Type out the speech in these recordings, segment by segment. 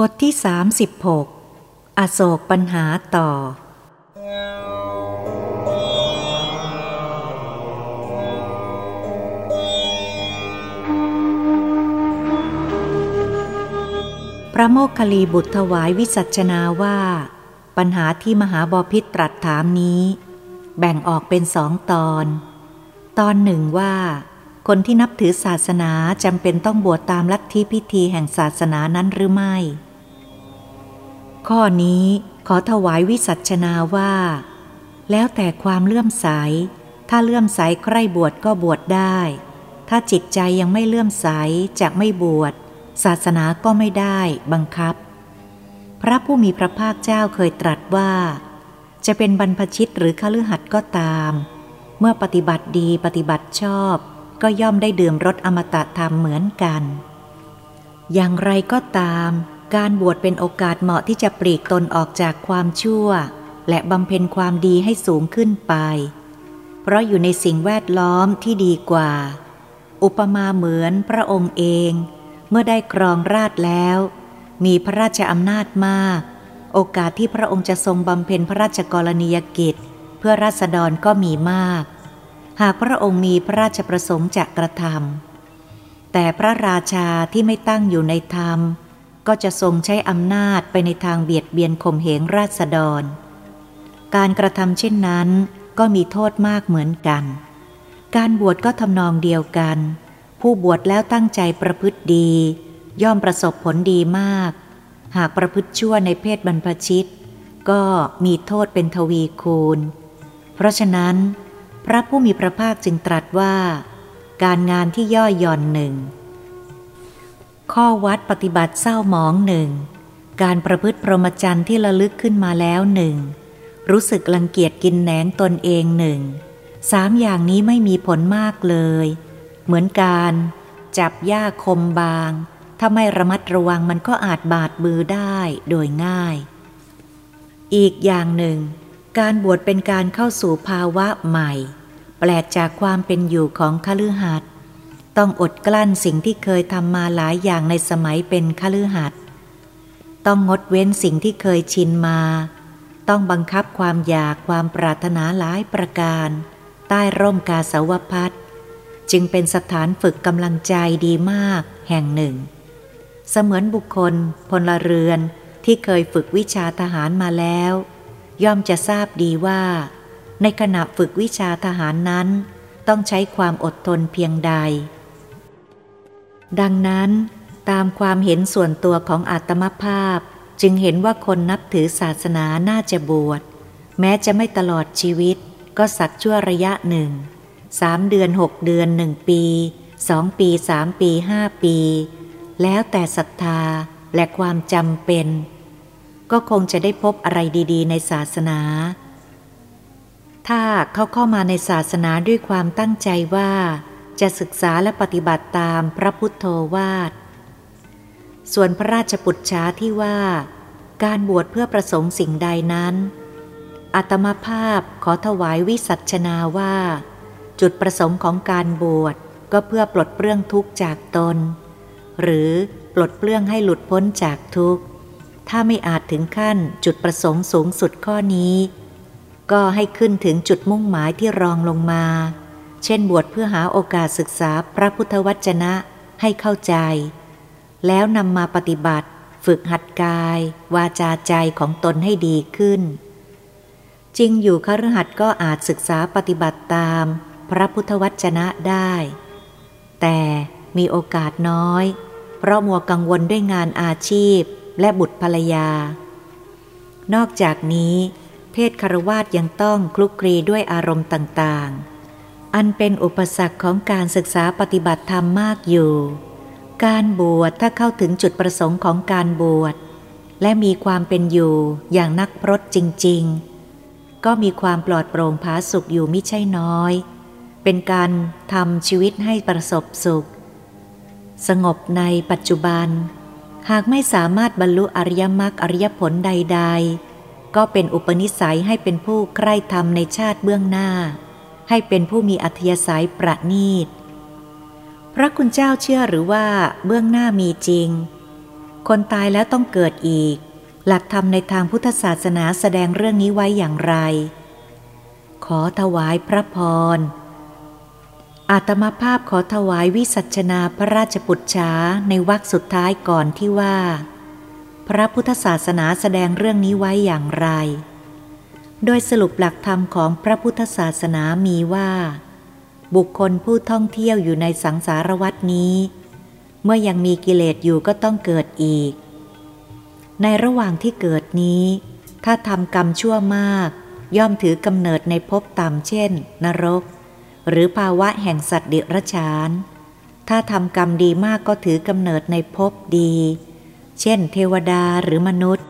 บทที่ 36 อโศกปัญหาต่อ พระโมคคัลีบุตรถวายวิสัชนาว่า ปัญหาที่มหาบอพิตรตรัสถามนี้ แบ่งออกเป็นสองตอน ตอนหนึ่งว่า คนที่นับถือศาสนาจำเป็นต้องบวชตามลัทธิพิธีแห่งศาสนานั้นหรือไม่ ข้อนี้ขอถวายวิสัชนาว่า แล้วแต่ความเลื่อมใส ถ้าเลื่อมใสใครบวชก็บวชได้ ถ้าจิตใจยังไม่เลื่อมใสจะไม่บวช ศาสนาก็ไม่ได้บังคับ พระผู้มีพระภาคเจ้าเคยตรัสว่า จะเป็นบรรพชิตหรือขลือหัดก็ตาม เมื่อปฏิบัติดีปฏิบัติชอบ ก็ย่อมได้ดื่มรสอมตะธรรมเหมือนกัน อย่างไรก็ตาม การบวชเป็นโอกาสเหมาะที่จะปลีกตนออกจากความชั่ว และบำเพ็ญความดีให้สูงขึ้นไป เพราะอยู่ในสิ่งแวดล้อมที่ดีกว่า อุปมาเหมือนพระองค์เอง เมื่อได้ครองราชแล้ว มีพระราชอำนาจมาก โอกาสที่พระองค์จะทรงบำเพ็ญพระราชกรณียกิจ เพื่อราษฎรก็มีมาก หากพระองค์มีพระราชประสงค์จะกระทำแต่พระราชาที่ไม่ตั้งอยู่ในธรรม ก็จะทรงใช้อำนาจไปในทางเบียดเบียนข่มเหงราษฎร การกระทำเช่นนั้นก็มีโทษมากเหมือนกัน การบวชก็ทำนองเดียวกัน ผู้บวชแล้วตั้งใจประพฤติดี ย่อมประสบผลดีมาก หากประพฤติชั่วในเพศบรรพชิต ก็มีโทษเป็นทวีคูณ เพราะฉะนั้น พระผู้มีพระภาคจึงตรัสว่า การงานที่ย่อหย่อนหนึ่งข้อวัดปฏิบัติเศร้าหมองหนึ่งการประพฤติพรหมจรรย์ที่ระลึกขึ้นมาแล้วหนึ่งรู้สึกรังเกียจกินแหนงตนเองหนึ่งสามอย่างนี้ไม่มีผลมากเลย เหมือนการจับหญ้าคมบาง ถ้าไม่ระมัดระวังมันก็อาจบาดมือได้โดยง่าย อีกอย่างหนึ่ง การบวชเป็นการเข้าสู่ภาวะใหม่ แปลกจากความเป็นอยู่ของคฤหัสถ์ต้องอดกลั้นสิ่งที่เคยทำมาหลายอย่างในสมัยเป็นคฤหัสถ์ต้องงดเว้นสิ่งที่เคยชินมา ต้องบังคับความอยากความปรารถนาหลายประการ ใต้ร่มกาสาวพัดจึงเป็นสถานฝึกกำลังใจดีมากแห่งหนึ่ง เสมือนบุคคลพลเรือนที่เคยฝึกวิชาทหารมาแล้ว ย่อมจะทราบดีว่า ในขณะฝึกวิชาทหารนั้น ต้องใช้ความอดทนเพียงใด ดังนั้น ตามความเห็นส่วนตัวของอาตมภาพจึงเห็นว่าคนนับถือศาสนาน่าจะบวช แม้จะไม่ตลอดชีวิต ก็สักชั่วระยะหนึ่งสามเดือนหกเดือนหนึ่งปีสองปีสามปีห้าปี แล้วแต่ศรัทธาและความจำเป็น ก็คงจะได้พบอะไรดี ๆ ในศาสนา ถ้าเขาเข้ามาในศาสนาด้วยความตั้งใจว่า จะศึกษาและปฏิบัติตามพระพุทโธวาท ส่วนพระราชปุจฉาที่ว่า การบวชเพื่อประสงค์สิ่งใดนั้นอาตมาภาพขอถวายวิสัชนาว่า จุดประสงค์ของการบวชก็เพื่อปลดเปลื้องทุกข์จากตน หรือปลดเปลื้องให้หลุดพ้นจากทุกข์ ถ้าไม่อาจถึงขั้นจุดประสงค์สูงสุดข้อนี้ ก็ให้ขึ้นถึงจุดมุ่งหมายที่รองลงมา เช่นบวชเพื่อหาโอกาสศึกษาพระพุทธวจนะให้เข้าใจ แล้วนำมาปฏิบัติ ฝึกหัดกาย วาจาใจของตนให้ดีขึ้น จริงอยู่คฤหัสถ์ก็อาจศึกษาปฏิบัติตามพระพุทธวจนะได้ แต่มีโอกาสน้อย เพราะมัวกังวลด้วยงานอาชีพ และบุตรภรรยา นอกจากนี้เพศคารวาสยังต้องคลุกคลีด้วยอารมณ์ต่างๆ อันเป็นอุปสรรคของการศึกษาปฏิบัติธรรมมากอยู่ การบวชถ้าเข้าถึงจุดประสงค์ของการบวช และมีความเป็นอยู่อย่างนักพรตจริง ๆ ก็มีความปลอดโปร่งผาสุขอยู่มิใช่น้อย เป็นการทำชีวิตให้ประสบสุข สงบในปัจจุบัน หากไม่สามารถบรรลุอริยมรรคอริยผลใด ๆ ก็เป็นอุปนิสัยให้เป็นผู้ใคร่ธรรมในชาติเบื้องหน้า ให้เป็นผู้มีอัธยาศัยประณีต พระคุณเจ้าเชื่อหรือว่าเบื้องหน้ามีจริง คนตายแล้วต้องเกิดอีก หลักธรรมในทางพุทธศาสนาแสดงเรื่องนี้ไว้อย่างไร ขอถวายพระพร อาตมาภาพขอถวายวิสัชนาพระราชปุจฉาในวรรคสุดท้ายก่อนที่ว่า พระพุทธศาสนาแสดงเรื่องนี้ไว้อย่างไร โดยสรุปหลักธรรมของพระพุทธศาสนามีว่า บุคคลผู้ท่องเที่ยวอยู่ในสังสารวัตนี้ เมื่อยังมีกิเลสอยู่ก็ต้องเกิดอีก ในระหว่างที่เกิดนี้ ถ้าทำกรรมชั่วมาก ย่อมถือกำเนิดในภพต่ำเช่น นรก หรือภาวะแห่งสัตว์เดิรชาน ถ้าทำกรรมดีมากก็ถือกำเนิดในภพดี เช่น เทวดาหรือมนุษย์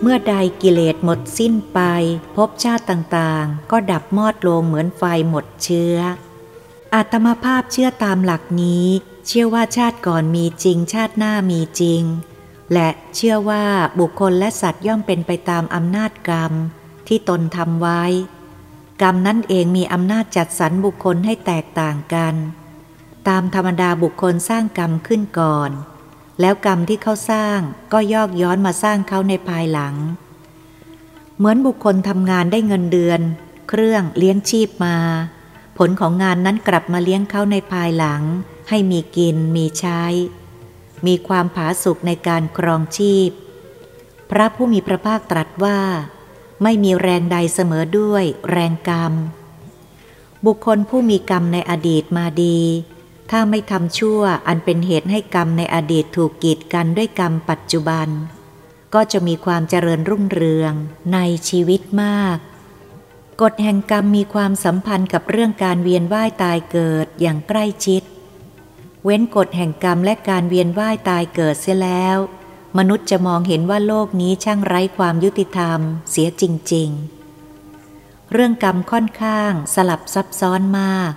เมื่อใดกิเลสหมดสิ้นไปภพชาติต่างๆ ก็ดับมอดลงเหมือนไฟหมดเชื้อ อาตมาภาพเชื่อตามหลักนี้ เชื่อว่าชาติก่อนมีจริง ชาติหน้ามีจริง และเชื่อว่าบุคคลและสัตว์ย่อมเป็นไปตามอำนาจกรรม ที่ตนทำไว้ กรรมนั้นเองมีอำนาจจัดสรรบุคคลให้แตกต่างกัน ตามธรรมดาบุคคลสร้างกรรมขึ้นก่อน แล้วกรรมที่เขาสร้างก็ยอกย้อนมาสร้างเขาในภายหลัง เหมือนบุคคลทำงานได้เงินเดือน เครื่องเลี้ยงชีพมา ผลของงานนั้นกลับมาเลี้ยงเขาในภายหลัง ให้มีกินมีใช้ มีความผาสุกในการครองชีพ พระผู้มีพระภาคตรัสว่า ไม่มีแรงใดเสมอด้วยแรงกรรม บุคคลผู้มีกรรมในอดีตมาดี ถ้าไม่ทำชั่วอันเป็นเหตุให้กรรมในอดีตถูกกีดกันด้วยกรรมปัจจุบัน ก็จะมีความเจริญรุ่งเรืองในชีวิตมากกฎแห่งกรรมมีความสัมพันธ์กับเรื่องการเวียนว่ายตายเกิดอย่างใกล้ชิด เว้นกฎแห่งกรรมและการเวียนว่ายตายเกิดเสียแล้ว มนุษย์จะมองเห็นว่าโลกนี้ช่างไร้ความยุติธรรมเสียจริง ๆ เรื่องกรรมค่อนข้างสลับซับซ้อนมาก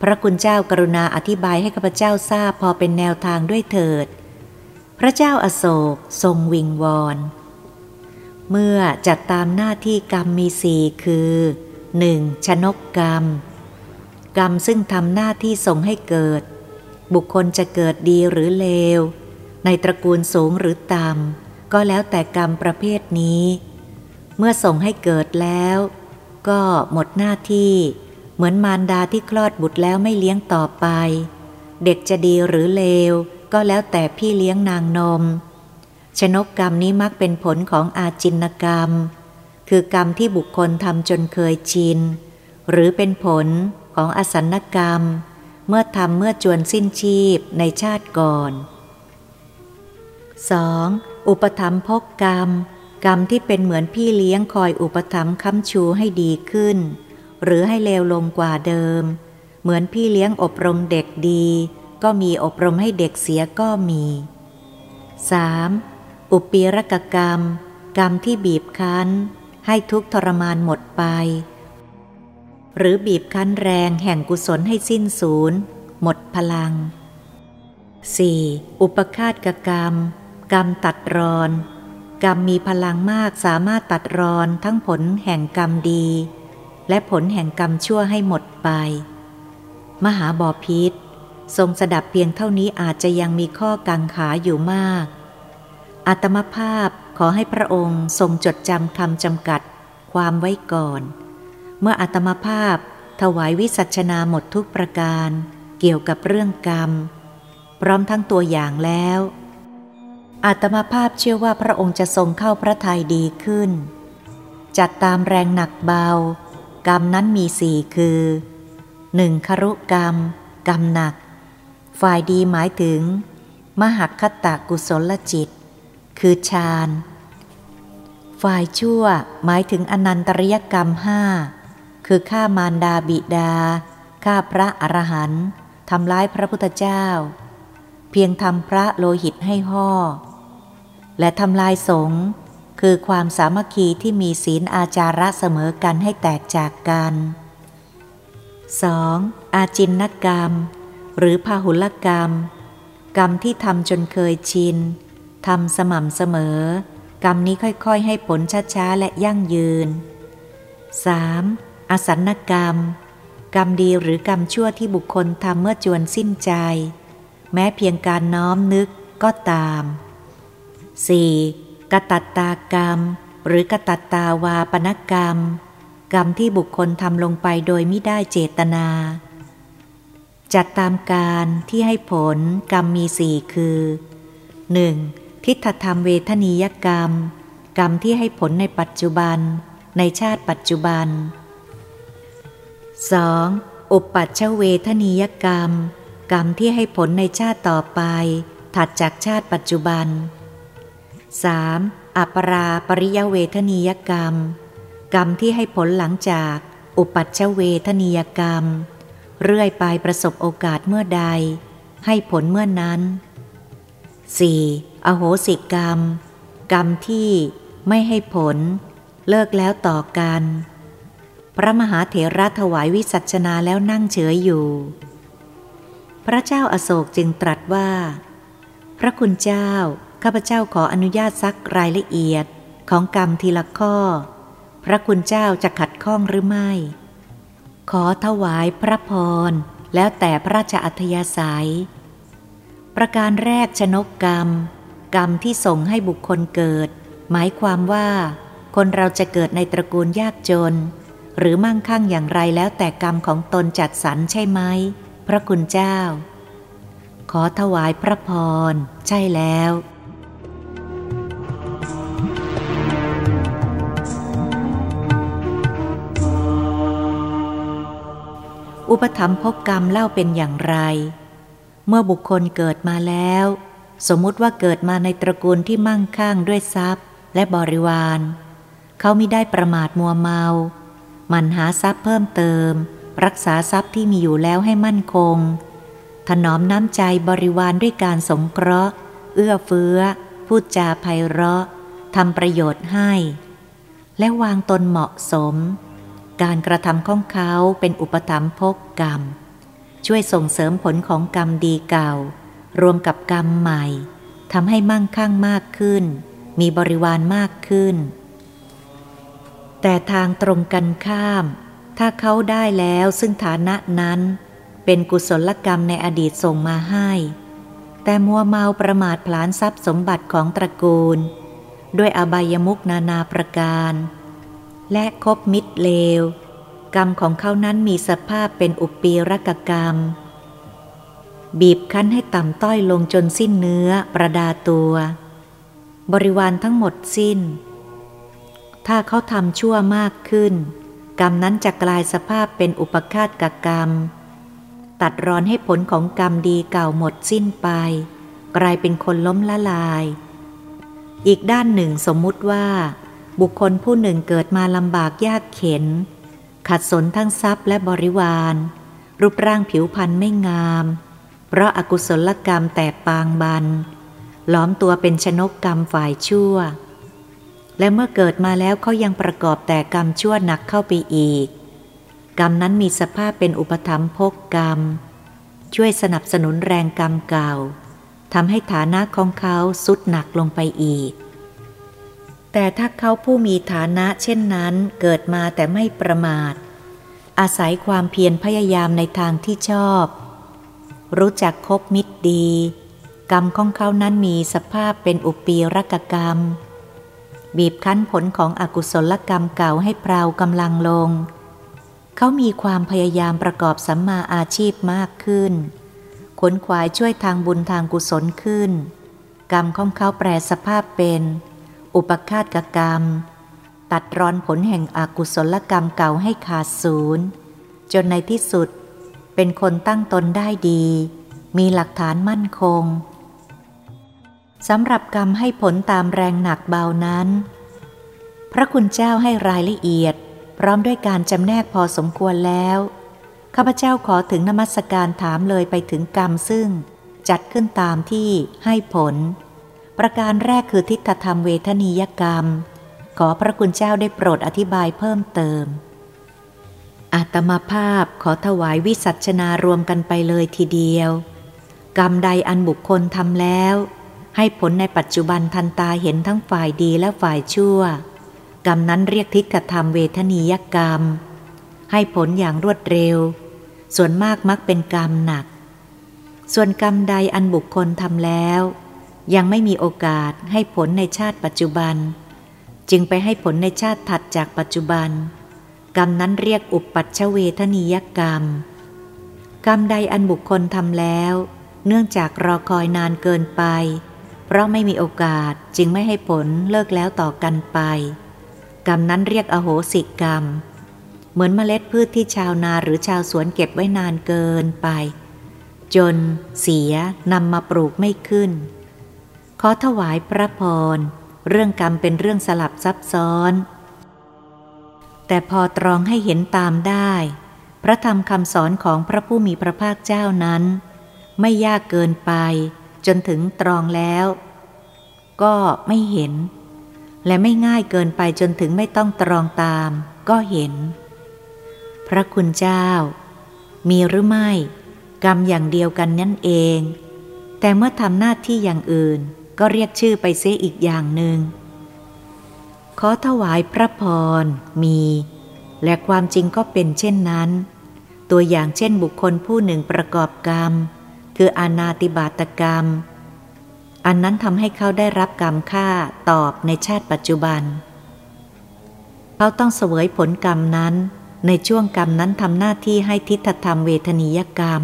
พระคุณเจ้ากรุณาอธิบายให้ข้าพเจ้าทราบพอเป็นแนวทางด้วยเถิด พระเจ้าอาโศกทรงวิงวอน เมื่อจัดตามหน้าที่กรรมมีสี่คือ 1. ชนกกรรม กรรมซึ่งทำหน้าที่ส่งให้เกิด บุคคลจะเกิดดีหรือเลว ในตระกูลสูงหรือต่ำ ก็แล้วแต่กรรมประเภทนี้ เมื่อส่งให้เกิดแล้ว ก็หมดหน้าที่ เหมือนมารดาที่คลอดบุตรแล้วไม่เลี้ยงต่อไป เด็กจะดีหรือเลว ก็แล้วแต่พี่เลี้ยงนางนม ชนกกรรมนี้มักเป็นผลของอาจินกรรม คือกรรมที่บุคคลทำจนเคยชิน หรือเป็นผลของอสันกรรม เมื่อทำเมื่อจวนสิ้นชีพในชาติก่อน 2. อุปธรรมพกกรรม กรรมที่เป็นเหมือนพี่เลี้ยงคอยอุปธรรมค้ำชูให้ดีขึ้น หรือให้เลวลงกว่าเดิม เหมือนพี่เลี้ยงอบรมเด็กดี ก็มีอบรมให้เด็กเสียก็มี 3. อุปีรกกรรม กรรมที่บีบคั้น ให้ทุกทรมานหมดไป หรือบีบคั้นแรงแห่งกุศลให้สิ้นสูญหมดพลัง 4. อุปคาตกกรรม กรรมตัดรอน กรรมมีพลังมากสามารถตัดรอนทั้งผลแห่งกรรมดี และผลแห่งกรรมชั่วให้หมดไป มหาบอพิษทรงสดับเพียงเท่านี้อาจจะยังมีข้อกังขาอยู่มาก อัตมภาพขอให้พระองค์ทรงจดจำคำจำกัดความไว้ก่อน เมื่ออัตมภาพถวายวิสัชนาหมดทุกประการ เกี่ยวกับเรื่องกรรม พร้อมทั้งตัวอย่างแล้วอัตมภาพเชื่อว่าพระองค์จะทรงเข้าพระทัยดีขึ้น จัดตามแรงหนักเบา กรรมนั้นมีสี่คือหนึ่งครุกรรม กรรมหนัก ฝ่ายดีหมายถึง มหัคตะกุศลจิต คือฌาน ฝ่ายชั่วหมายถึงอนันตริยกรรมห้า คือฆ่ามารดาบิดาฆ่าพระอรหันต์ทำร้ายพระพุทธเจ้า เพียงทำพระโลหิตให้ห่อ และทำลายสงฆ์คือความสามัคคีที่มีศีลอาจาระเสมอกันให้แตกจากกัน 2. อาจินนกรรม หรือพาหุลกรรม กรรมที่ทำจนเคยชินทำสม่ำเสมอ กรรมนี้ค่อยๆ ให้ผลช้าๆ และยั่งยืน 3. อสันกรรม กรรมดีหรือกรรมชั่วที่บุคคลทำเมื่อจวนสิ้นใจ แม้เพียงการน้อมนึกก็ตาม 4. กตัตตากรรม หรือกตัตตาวาปนกรรม กรรมที่บุคคลทำลงไปโดยไม่ได้เจตนา จัดตามการที่ให้ผลกรรมมีสี่คือ 1. ทิฏฐธรรมเวทนียกรรม กรรมที่ให้ผลในปัจจุบัน ในชาติปัจจุบัน 2. อุปัชชเวทนียกรรม กรรมที่ให้ผลในชาติต่อไป ถัดจากชาติปัจจุบัน 3. อัปราปริยเวทนียกรรม กรรมที่ให้ผลหลังจาก อุปัชชเวทนียกรรม เรื่อยไปประสบโอกาสเมื่อใด ให้ผลเมื่อนั้น 4. อโหสิกรรม กรรมที่ไม่ให้ผล เลิกแล้วต่อกัน พระมหาเถระถวายวิสัชนาแล้วนั่งเฉยอยู่ พระเจ้าอาโศกจึงตรัสว่า พระคุณเจ้า ข้าพเจ้าขออนุญาตซักรายละเอียดของกรรมทีละข้อ พระคุณเจ้าจะขัดข้องหรือไม่ ขอถวายพระพร แล้วแต่พระราชอัธยาศัย ประการแรกชนกกรรม กรรมที่ส่งให้บุคคลเกิด หมายความว่า คนเราจะเกิดในตระกูลยากจน หรือมั่งคั่งอย่างไรแล้วแต่กรรมของตนจัดสรรใช่ไหมพระคุณเจ้า ขอถวายพระพร ใช่แล้วอุปธรรมภพกรรมเล่าเป็นอย่างไร เมื่อบุคคลเกิดมาแล้ว สมมุติว่าเกิดมาในตระกูลที่มั่งคั่งด้วยทรัพย์และบริวาร เขาไม่ได้ประมาทมัวเมา มันหาทรัพย์เพิ่มเติม รักษาทรัพย์ที่มีอยู่แล้วให้มั่นคง ถนอมน้ำใจบริวารด้วยการสงเคราะห์ เอื้อเฟื้อ พูดจาไพเราะทำประโยชน์ให้ และวางตนเหมาะสม การกระทำของเขาเป็นอุปธรรมภกกรรม ช่วยส่งเสริมผลของกรรมดีเก่า รวมกับกรรมใหม่ทำให้มั่งคั่งมากขึ้น มีบริวารมากขึ้น แต่ทางตรงกันข้าม ถ้าเขาได้แล้วซึ่งฐานะนั้น เป็นกุศลกรรมในอดีตส่งมาให้ แต่มัวเมาประมาทผลานทรัพย์สมบัติของตระกูล ด้วยอบายมุกนานาประการ และคบมิตรเลว กรรมของเขานั้นมีสภาพเป็นอุปีรกกรรม บีบคั้นให้ต่ำต้อยลงจนสิ้นเนื้อประดาตัว บริวารทั้งหมดสิ้น ถ้าเขาทำชั่วมากขึ้น กรรมนั้นจะกลายสภาพเป็นอุปคาตกกรรม ตัดรอนให้ผลของกรรมดีเก่าหมดสิ้นไป กลายเป็นคนล้มละลาย อีกด้านหนึ่งสมมุติว่า บุคคลผู้หนึ่งเกิดมาลำบากยากเข็น ขัดสนทั้งทรัพย์และบริวาร รูปร่างผิวพรรณไม่งาม เพราะอากุศลกรรมแต่ปางบันล้อมตัวเป็นชนกกรรมฝ่ายชั่ว และเมื่อเกิดมาแล้วเขายังประกอบแต่กรรมชั่วหนักเข้าไปอีก กรรมนั้นมีสภาพเป็นอุปธรรมภกกรรม ช่วยสนับสนุนแรงกรรมเก่าทำให้ฐานะของเขาสุดหนักลงไปอีก แต่ถ้าเขาผู้มีฐานะเช่นนั้นเกิดมาแต่ไม่ประมาท อาศัยความเพียรพยายามในทางที่ชอบ รู้จักคบมิตรดี กรรมของเขานั้นมีสภาพเป็นอุปีรกกรรม บีบคั้นผลของอกุศลกรรมเก่าให้เปล่ากำลังลง เขามีความพยายามประกอบสัมมาอาชีพมากขึ้น ขนขวายช่วยทางบุญทางกุศลขึ้น กรรมของเขาแปรสภาพเป็น อุปคาตกรรม ตัดรอนผลแห่งอกุศลกรรมเก่าให้ขาดศูนย์ จนในที่สุด เป็นคนตั้งตนได้ดี มีหลักฐานมั่นคง สำหรับกรรมให้ผลตามแรงหนักเบานั้น พระคุณเจ้าให้รายละเอียด พร้อมด้วยการจำแนกพอสมควรแล้ว ข้าพเจ้าขอถึงนมัสการถามเลยไปถึงกรรมซึ่งจัดขึ้นตามที่ให้ผล ประการแรกคือทิฏฐธรรมเวทนียกรรม ขอพระคุณเจ้าได้โปรดอธิบายเพิ่มเติม อาตมาภาพขอถวายวิสัชนารวมกันไปเลยทีเดียว กรรมใดอันบุคคลทำแล้ว ให้ผลในปัจจุบันทันตาเห็นทั้งฝ่ายดีและฝ่ายชั่ว กรรมนั้นเรียกทิฏฐธรรมเวทนียกรรม ให้ผลอย่างรวดเร็ว ส่วนมากมักเป็นกรรมหนัก ส่วนกรรมใดอันบุคคลทำแล้ว ยังไม่มีโอกาสให้ผลในชาติปัจจุบัน จึงไปให้ผลในชาติถัดจากปัจจุบัน กรรมนั้นเรียกอุปปัชเวทนียกรรม กรรมใดอันบุคคลทำแล้ว เนื่องจากรอคอยนานเกินไป เพราะไม่มีโอกาสจึงไม่ให้ผลเลิกแล้วต่อกันไป กรรมนั้นเรียกอโหสิกรรม เหมือนเมล็ดพืชที่ชาวนาหรือชาวสวนเก็บไว้นานเกินไป จนเสียนำมาปลูกไม่ขึ้น ขอถวายพระพร เรื่องกรรมเป็นเรื่องสลับซับซ้อน แต่พอตรองให้เห็นตามได้ พระธรรมคำสอนของพระผู้มีพระภาคเจ้านั้น ไม่ยากเกินไป จนถึงตรองแล้ว ก็ไม่เห็น และไม่ง่ายเกินไปจนถึงไม่ต้องตรองตาม ก็เห็น พระคุณเจ้า มีหรือไม่ กรรมอย่างเดียวกันนั่นเอง แต่เมื่อทำหน้าที่อย่างอื่น ก็เรียกชื่อไปเสียอีกอย่างหนึ่งขอถวายพระพรมี และความจริงก็เป็นเช่นนั้น ตัวอย่างเช่นบุคคลผู้หนึ่งประกอบกรรม คืออานาติบาตกรรม อันนั้นทำให้เขาได้รับกรรมค่าตอบในชาติปัจจุบัน เขาต้องเสวยผลกรรมนั้น ในช่วงกรรมนั้นทำหน้าที่ให้ทิฏฐธรรมเวทนียกรรม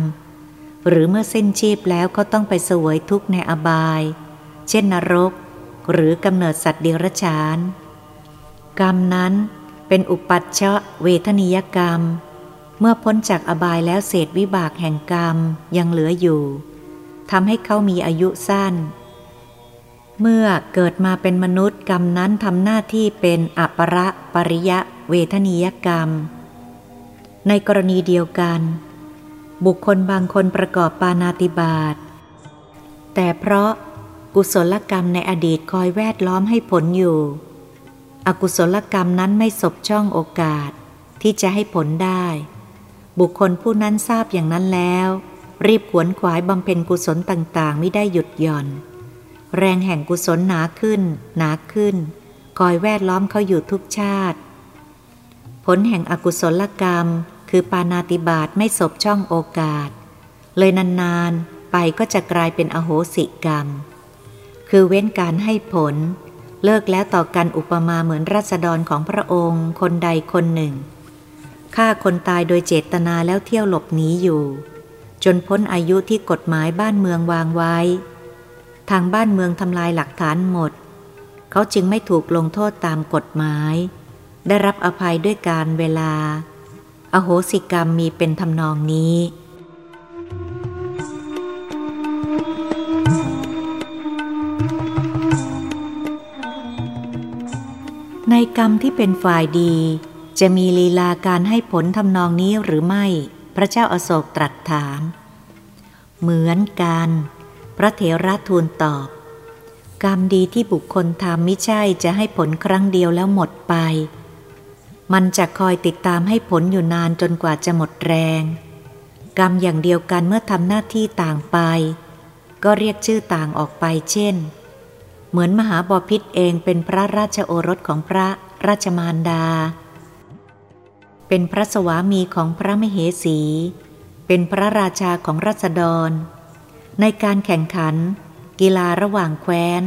หรือเมื่อสิ้นชีพแล้วก็ต้องไปเสวยทุกข์ในอบาย เช่นนรก หรือกำเนิดสัตว์เดรัจฉาน กรรมนั้นเป็นอุปัชชะเวทนียกรรม มื่อพ้นจากอบายแล้วเศษวิบากแห่งกรรมยังเหลืออยู่ทำให้เขามีอายุสั้น เมื่อเกิดมาเป็นมนุษย์กรรมนั้นทำหน้าที่เป็นอัประปริยะเวทนียกรรม ในกรณีเดียวกัน บุคคลบางคนประกอบปานาติบาตแต่เพราะกุศลกรรมในอดีตคอยแวดล้อมให้ผลอยู่ อกุศลกรรมนั้นไม่สบช่องโอกาสที่จะให้ผลได้ บุคคลผู้นั้นทราบอย่างนั้นแล้ว รีบขวนขวายบำเพ็ญกุศลต่างๆ ไม่ได้หยุดหย่อน แรงแห่งกุศลหนาขึ้น หนาขึ้น คอยแวดล้อมเขาอยู่ทุกชาติ ผลแห่งอกุศลกรรม คือปานาติบาตไม่สบช่องโอกาส เลยนานๆ ไปก็จะกลายเป็นอโหสิกรรม คือเว้นการให้ผล เลิกแล้วต่อกันอุปมาเหมือนรัษฎรของพระองค์ คนใดคนหนึ่ง ฆ่าคนตายโดยเจตนาแล้วเที่ยวหลบหนีอยู่ จนพ้นอายุที่กฎหมายบ้านเมืองวางไว้ ทางบ้านเมืองทำลายหลักฐานหมด เขาจึงไม่ถูกลงโทษตามกฎหมาย ได้รับอภัยด้วยการเวลา อโหสิกรรมมีเป็นทำนองนี้ในกรรมที่เป็นฝ่ายดี จะมีลีลาการให้ผลทำนองนี้หรือไม่ พระเจ้าอาโศกตรัสถาม เหมือนกัน พระเถระทูลตอบ กรรมดีที่บุคคลทำไม่ใช่จะให้ผลครั้งเดียวแล้วหมดไป มันจะคอยติดตามให้ผลอยู่นานจนกว่าจะหมดแรง กรรมอย่างเดียวกันเมื่อทำหน้าที่ต่างไป ก็เรียกชื่อต่างออกไปเช่น เหมือนมหาบอพิษเองเป็นพระราชโอรสของพระราชมารดา เป็นพระสวามีของพระมเหสี เป็นพระราชาของรัษฎร ในการแข่งขัน กีฬาระหว่างแคว้น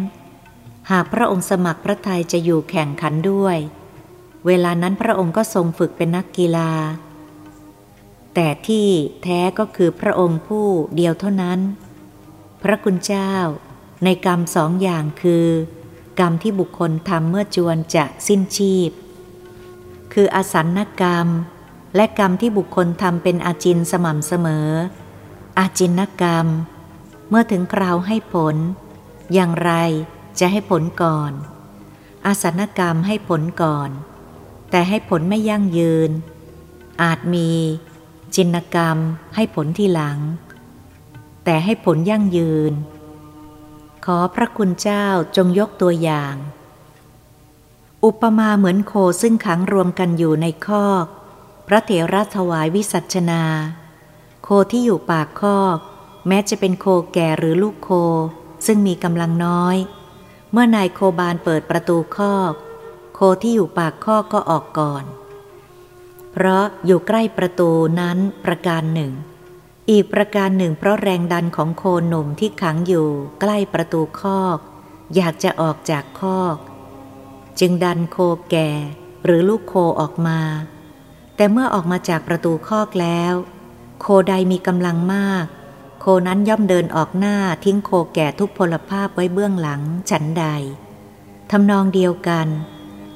หากพระองค์สมัครพระทัยจะอยู่แข่งขันด้วย เวลานั้นพระองค์ก็ทรงฝึกเป็นนักกีฬา แต่ที่แท้ก็คือพระองค์ผู้เดียวเท่านั้น พระคุณเจ้า ในกรรมสองอย่างคือ กรรมที่บุคคลทำเมื่อจวนจะสิ้นชีพ คืออสันนกรรม และกรรมที่บุคคลทำเป็นอาจินสม่ำเสมอ อาจินนกรรม เมื่อถึงคราวให้ผล อย่างไรจะให้ผลก่อน อาสันกรรมให้ผลก่อน แต่ให้ผลไม่ยั่งยืน อาจมีจินกรรมให้ผลที่หลัง แต่ให้ผลยั่งยืน ขอพระคุณเจ้าจงยกตัวอย่าง อุปมาเหมือนโคซึ่งขังรวมกันอยู่ในคอก พระเถระถวายวิสัชนา โคที่อยู่ปากคอก แม้จะเป็นโคแก่หรือลูกโค ซึ่งมีกำลังน้อย เมื่อนายโคบานเปิดประตูคอก โคที่อยู่ปากข้อกก็ออกก่อน เพราะอยู่ใกล้ประตูนั้นประการหนึ่ง อีกประการหนึ่งเพราะแรงดันของโคหนุ่มที่ขังอยู่ใกล้ประตูคอก อยากจะออกจากคอก จึงดันโคแก่หรือลูกโคออกมา แต่เมื่อออกมาจากประตูคอกแล้ว โคใดมีกำลังมาก โคนั้นย่อมเดินออกหน้าทิ้งโคแก่ทุกพลภาพไว้เบื้องหลังฉันใดทำนองเดียวกัน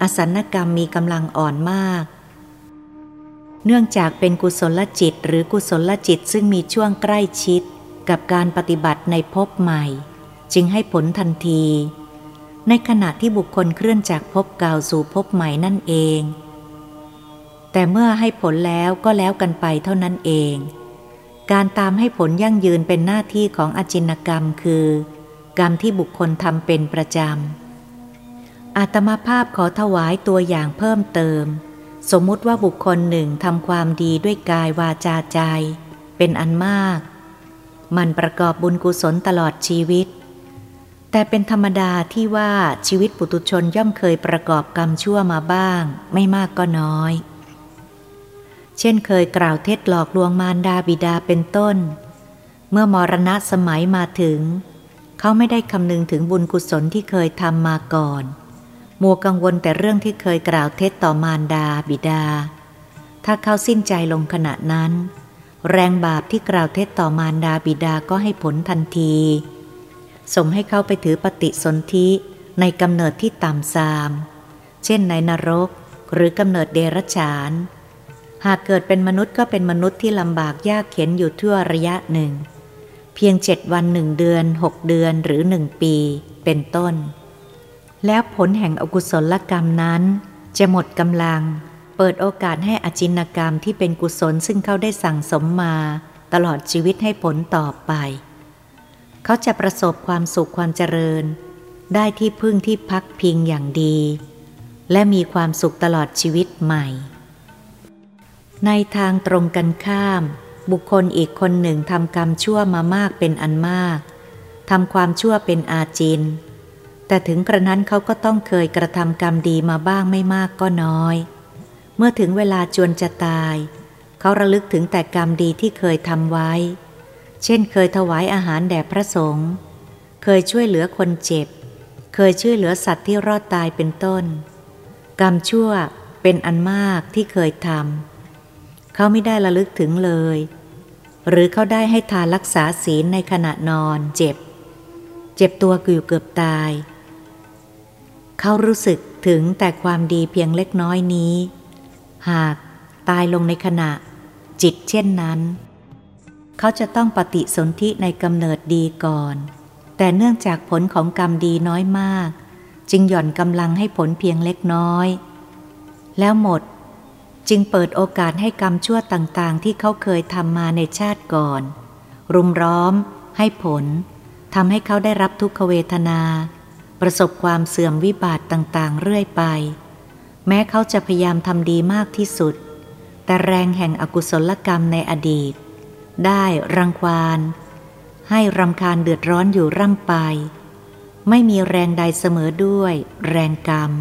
อสันกรรมมีกำลังอ่อนมาก เนื่องจากเป็นกุศลจิตหรือกุศลจิตซึ่งมีช่วงใกล้ชิดกับการปฏิบัติในภพใหม่ จึงให้ผลทันที ในขณะที่บุคคลเคลื่อนจากภพเก่าสู่ภพใหม่นั่นเอง แต่เมื่อให้ผลแล้วก็แล้วกันไปเท่านั้นเอง การตามให้ผลยั่งยืนเป็นหน้าที่ของอจินกรรมคือ กรรมที่บุคคลทำเป็นประจำอาตมาภาพขอถวายตัวอย่างเพิ่มเติม สมมุติว่าบุคคลหนึ่งทำความดีด้วยกายวาจาใจ เป็นอันมาก มันประกอบบุญกุศลตลอดชีวิต แต่เป็นธรรมดาที่ว่าชีวิตปุตุชนย่อมเคยประกอบกรรมชั่วมาบ้าง ไม่มากก็น้อย เช่นเคยกล่าวเท็จหลอกลวงมารดาบิดาเป็นต้น เมื่อมรณะสมัยมาถึง เขาไม่ได้คำนึงถึงบุญกุศลที่เคยทำมาก่อน มัวกังวลแต่เรื่องที่เคยกล่าวเท็จต่อมารดาบิดา ถ้าเขาสิ้นใจลงขณะนั้น แรงบาปที่กล่าวเท็จต่อมารดาบิดาก็ให้ผลทันที ส่งให้เขาไปถือปฏิสนธิในกำเนิดที่ต่ำทราม เช่นในนรกหรือกำเนิดเดรัจฉาน หากเกิดเป็นมนุษย์ก็เป็นมนุษย์ที่ลำบากยากเข็นอยู่ทั่วระยะหนึ่ง เพียงเจ็ดวันหนึ่งเดือนหกเดือนหรือหนึ่งปีเป็นต้น แล้วผลแห่งอกุศลกรรมนั้น จะหมดกำลัง เปิดโอกาสให้อจินกรรมที่เป็นกุศลซึ่งเขาได้สั่งสมมา ตลอดชีวิตให้ผลต่อไป เขาจะประสบความสุขความเจริญ ได้ที่พึ่งที่พักพิงอย่างดี และมีความสุขตลอดชีวิตใหม่ ในทางตรงกันข้าม บุคคลอีกคนหนึ่งทำกรรมชั่วมามากเป็นอันมากทำความชั่วเป็นอาจิน แต่ถึงกระนั้นเขาก็ต้องเคยกระทำกรรมดีมาบ้างไม่มากก็น้อย เมื่อถึงเวลาจวนจะตาย เขาระลึกถึงแต่กรรมดีที่เคยทำไว้ เช่นเคยถวายอาหารแด่พระสงฆ์ เคยช่วยเหลือคนเจ็บ เคยช่วยเหลือสัตว์ที่รอดตายเป็นต้น กรรมชั่วเป็นอันมากที่เคยทำ เขาไม่ได้ระลึกถึงเลย หรือเขาได้ให้ทานรักษาศีลในขณะนอนเจ็บ เจ็บตัวอยู่เกือบตาย เขารู้สึกถึงแต่ความดีเพียงเล็กน้อยนี้ หากตายลงในขณะจิตเช่นนั้น เขาจะต้องปฏิสนธิในกำเนิดดีก่อน แต่เนื่องจากผลของกรรมดีน้อยมาก จึงหย่อนกำลังให้ผลเพียงเล็กน้อย แล้วหมดจึงเปิดโอกาสให้กรรมชั่วต่างๆ ที่เขาเคยทำมาในชาติก่อน รุมร้อม ให้ผลทำให้เขาได้รับทุกขเวทนา ประสบความเสื่อมวิบากต่างๆ เรื่อยไป แม้เขาจะพยายามทำดีมากที่สุด แต่แรงแห่งอกุศลกรรมในอดีต ได้รังควานให้รำคาญเดือดร้อนอยู่ร่ำไป ไม่มีแรงใดเสมอด้วยแรงกรรม